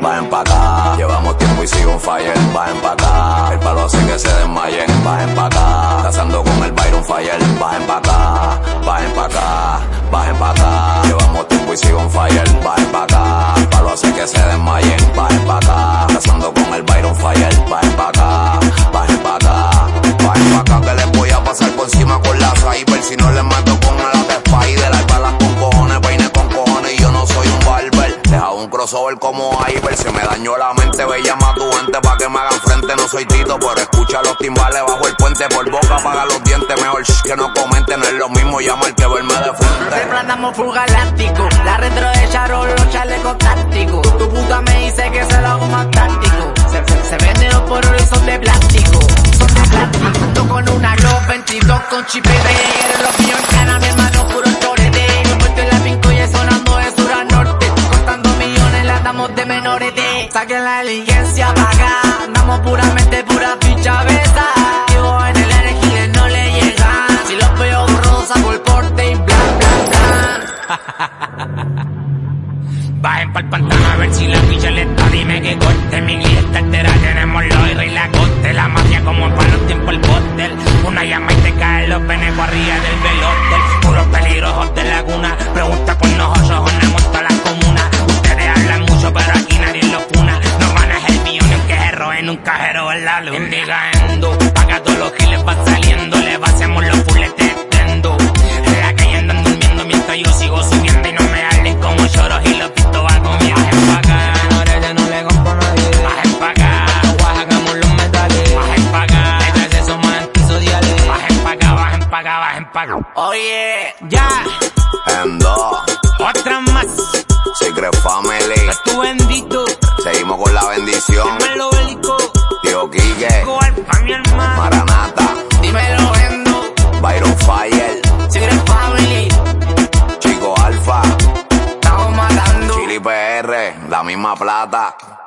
Bajen pa' acá, llevamos tiempo y sigo fire. Bajen pa' acá, el palo hace que se desmayen. Bajen pa' acá, cazando con el Byron Fire. Bajen pa' acá, bajen pa' acá, bajen pa' acá. Llevamos tiempo y sigo fire. Bajen un crossover como Hyper, se me dañó la mente, ve llama a tu gente pa' que me hagan frente. No soy Tito, pero escucha los timbales bajo el puente. Por boca apaga los dientes, mejor que no comenten. No es lo mismo llamar que verme de frente. Siempre andamos full galáctico, la retro de Charol, los chalecos tácticos. Tu puta me dice que se lo hago más táctico. Se, se, venden los por y son de plástico. Son de plástico. Tú con una Glock 22 con chip de los míos de menores. Saquen la diligencia pa' acá, andamos puramente pura ficha besa. Yo en el elegir no le llegan. Si los veo rosa por porte y bla bla bla. Bajen pa'l pantano a ver si la ficha le está, dime que corte Mi está altera, tenemos los y la corte La mafia como para los tiempos el cóctel Una llama y te caen los venejos arriba del velotel Puros peligrosos de laguna Pregunta por nosotros, honemos roben un cajero en la luna Indigando, paga todos los giles va saliendo Le vaciamos los puletes extendo En la calle andan durmiendo mientras yo sigo subiendo Y no me hablen como lloros y los pitos va comiendo Bajen pa' acá, Ahora no le compro a nadie. bajen pa' acá Hagamos los metales. Bajen pa' acá, Detrás de esos más antisociales. bajen pa' acá, bajen pa' acá, bajen pa' acá Oye, Ya, En dos, otra más Secret Family. Tu bendito, Seguimos con la bendición. La misma plata.